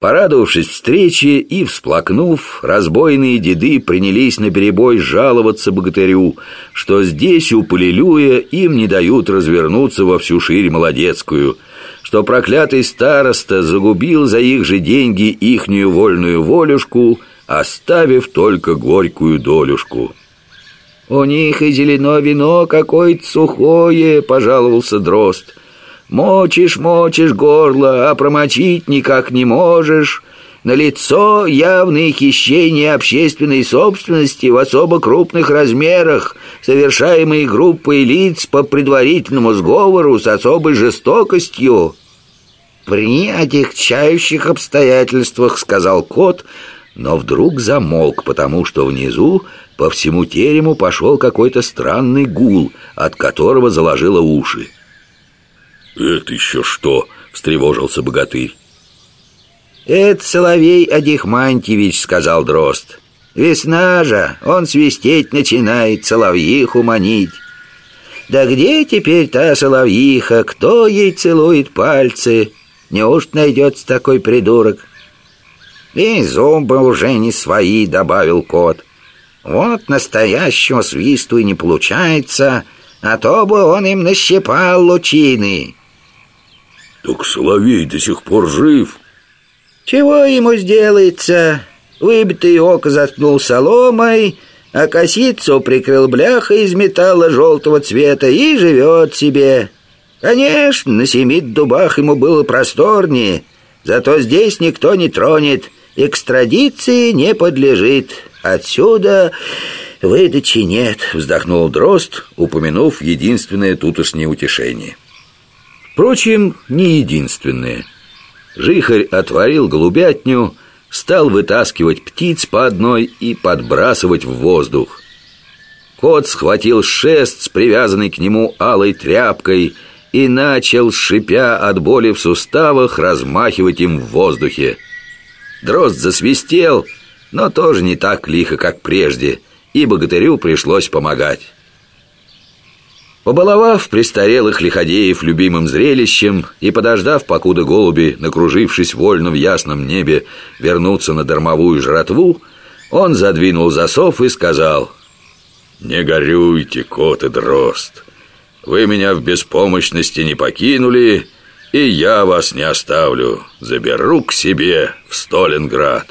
Порадовавшись встрече и всплакнув, разбойные деды принялись наперебой жаловаться богатырю, что здесь у Полилюя им не дают развернуться во всю ширь молодецкую, что проклятый староста загубил за их же деньги ихнюю вольную волюшку, оставив только горькую долюшку. «У них и зелено вино какое-то сухое», — пожаловался Дрозд. Мочишь, мочишь горло, а промочить никак не можешь. На лицо явные хищения общественной собственности в особо крупных размерах, совершаемые группой лиц по предварительному сговору с особой жестокостью. «При отягчающих обстоятельствах», — сказал кот, но вдруг замолк, потому что внизу по всему терему пошел какой-то странный гул, от которого заложило уши. «Это еще что?» — встревожился богатырь. «Это Соловей Адихмантьевич», — сказал Дрозд. «Весна же, он свистеть начинает, соловьиху манить. Да где теперь та соловьиха, кто ей целует пальцы? Неужто найдется такой придурок?» «И зубы уже не свои», — добавил кот. «Вот настоящего свисту и не получается, а то бы он им нащипал лучины». Так Соловей до сих пор жив. Чего ему сделается? Выбитый око заткнул соломой, а косицу прикрыл бляхой из металла желтого цвета и живет себе. Конечно, на семи дубах ему было просторнее, зато здесь никто не тронет, экстрадиции не подлежит. Отсюда выдачи нет, вздохнул Дрозд, упомянув единственное тутошнее утешение. Впрочем, не единственные. Жихарь отворил голубятню, стал вытаскивать птиц по одной и подбрасывать в воздух. Кот схватил шест с привязанной к нему алой тряпкой и начал, шипя от боли в суставах, размахивать им в воздухе. Дрозд засвистел, но тоже не так лихо, как прежде, и богатырю пришлось помогать. Побаловав престарелых лиходеев любимым зрелищем и подождав, покуда голуби, накружившись вольно в ясном небе, вернутся на дармовую жратву, он задвинул засов и сказал «Не горюйте, кот и дрозд, вы меня в беспомощности не покинули, и я вас не оставлю, заберу к себе в Сталинград».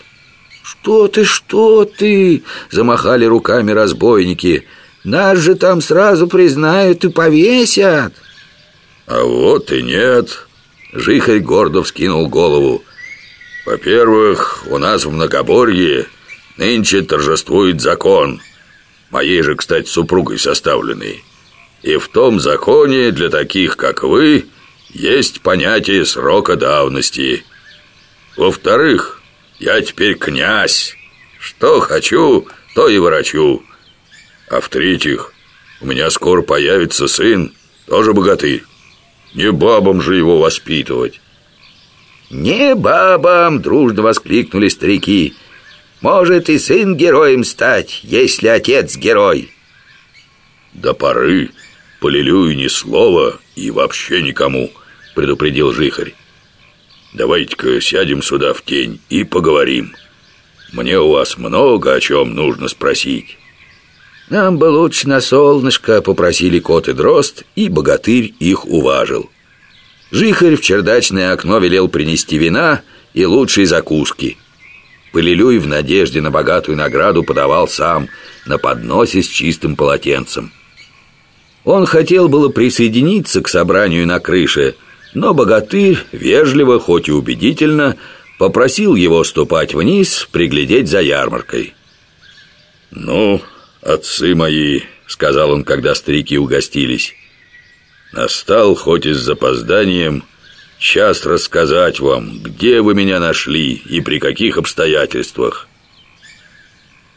«Что ты, что ты?» – замахали руками разбойники – нас же там сразу признают и повесят. А вот и нет. Жихарь гордо вскинул голову. Во-первых, у нас в Многоборье Нынче торжествует закон. Моей же, кстати, супругой составленный. И в том законе для таких, как вы Есть понятие срока давности. Во-вторых, я теперь князь. Что хочу, то и ворочу а в-третьих, у меня скоро появится сын, тоже богатырь. Не бабам же его воспитывать. «Не бабам!» — дружно воскликнули старики. «Может и сын героем стать, если отец герой!» «До поры полилюю ни слова и вообще никому», — предупредил Жихарь. «Давайте-ка сядем сюда в тень и поговорим. Мне у вас много о чем нужно спросить». Нам бы лучше на солнышко Попросили кот и дрозд И богатырь их уважил. Жихарь в чердачное окно велел принести вина И лучшие закуски. Полилюй в надежде на богатую награду подавал сам На подносе с чистым полотенцем. Он хотел было присоединиться к собранию на крыше Но богатырь вежливо, хоть и убедительно Попросил его ступать вниз, приглядеть за ярмаркой. «Ну, «Отцы мои», — сказал он, когда старики угостились, «настал, хоть и с запозданием, час рассказать вам, где вы меня нашли и при каких обстоятельствах».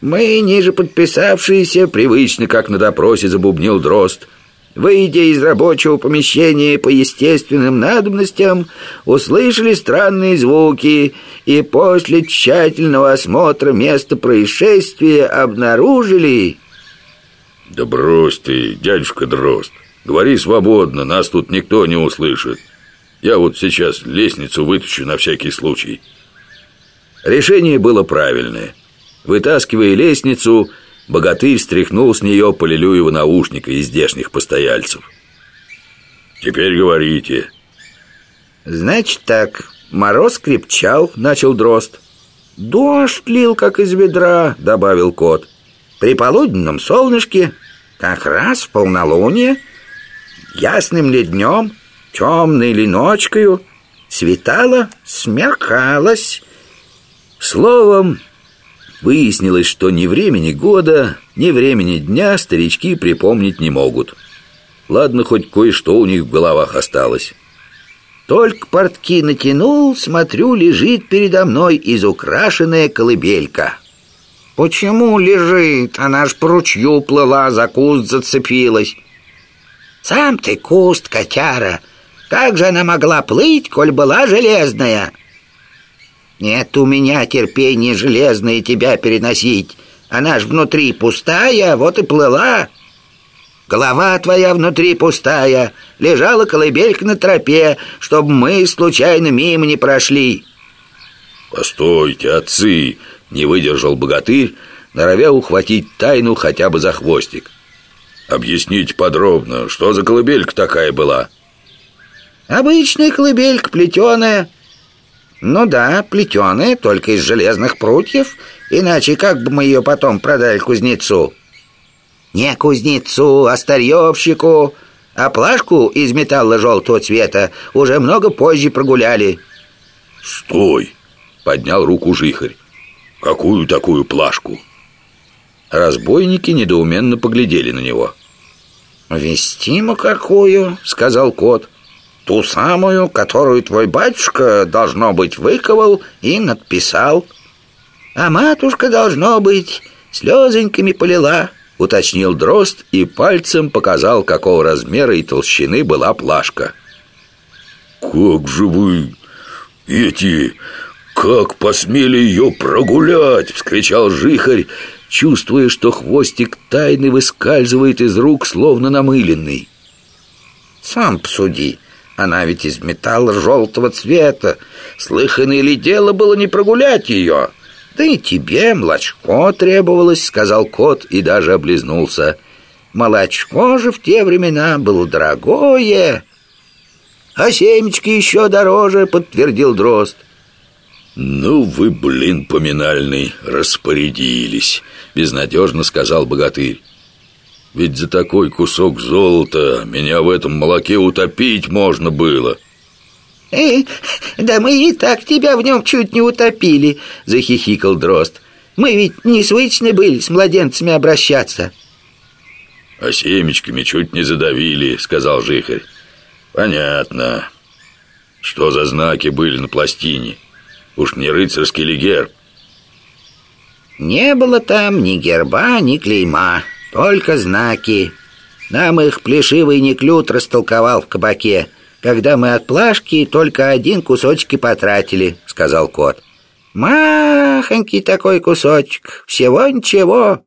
«Мы, ниже подписавшиеся, привычно, как на допросе забубнил Дрозд, выйдя из рабочего помещения по естественным надобностям, услышали странные звуки и после тщательного осмотра места происшествия обнаружили... Да брось ты, дядюшка Дрозд, говори свободно, нас тут никто не услышит. Я вот сейчас лестницу вытащу на всякий случай. Решение было правильное. Вытаскивая лестницу, богатырь стряхнул с нее Полилюева наушника из здешних постояльцев. «Теперь говорите». «Значит так, мороз крепчал», — начал дрозд. «Дождь лил, как из ведра», — добавил кот. «При полуденном солнышке, как раз в полнолуние, ясным ли днем, темной ли ночкою, светало, смеркалось». Словом, выяснилось, что ни времени года, ни времени дня старички припомнить не могут. Ладно, хоть кое-что у них в головах осталось. Только портки натянул, смотрю, лежит передо мной изукрашенная колыбелька. Почему лежит? Она ж по ручью плыла, за куст зацепилась. Сам ты куст, котяра. Как же она могла плыть, коль была железная? Нет у меня терпения железное тебя переносить. Она ж внутри пустая, вот и плыла. Голова твоя внутри пустая, лежала колыбелька на тропе, чтобы мы случайно мимо не прошли. Постойте, отцы, не выдержал богатырь, норовя ухватить тайну хотя бы за хвостик. Объясните подробно, что за колыбелька такая была? Обычная колыбелька, плетеная. Ну да, плетеная, только из железных прутьев, иначе как бы мы ее потом продали кузнецу? Не кузнецу, а старьевщику А плашку из металла желтого цвета Уже много позже прогуляли Стой! Поднял руку жихарь Какую такую плашку? Разбойники недоуменно поглядели на него «Вестиму какую?» — сказал кот «Ту самую, которую твой батюшка, должно быть, выковал и надписал А матушка, должно быть, слезоньками полила» уточнил дрозд и пальцем показал, какого размера и толщины была плашка. «Как же вы эти... как посмели ее прогулять!» — вскричал жихарь, чувствуя, что хвостик тайны выскальзывает из рук, словно намыленный. «Сам посуди, она ведь из металла желтого цвета. Слыхано ли дело было не прогулять ее?» «Да и тебе молочко требовалось», — сказал кот и даже облизнулся. «Молочко же в те времена было дорогое». «А семечки еще дороже», — подтвердил Дрозд. «Ну вы, блин, поминальный, распорядились», — безнадежно сказал богатырь. «Ведь за такой кусок золота меня в этом молоке утопить можно было». «Э, да мы и так тебя в нем чуть не утопили», — захихикал Дрозд. «Мы ведь не свычны были с младенцами обращаться». «А семечками чуть не задавили», — сказал Жихарь. «Понятно. Что за знаки были на пластине? Уж не рыцарский ли герб?» «Не было там ни герба, ни клейма, только знаки. Нам их плешивый неклют растолковал в кабаке» когда мы от плашки только один кусочек потратили», — сказал кот. «Махонький такой кусочек, всего ничего».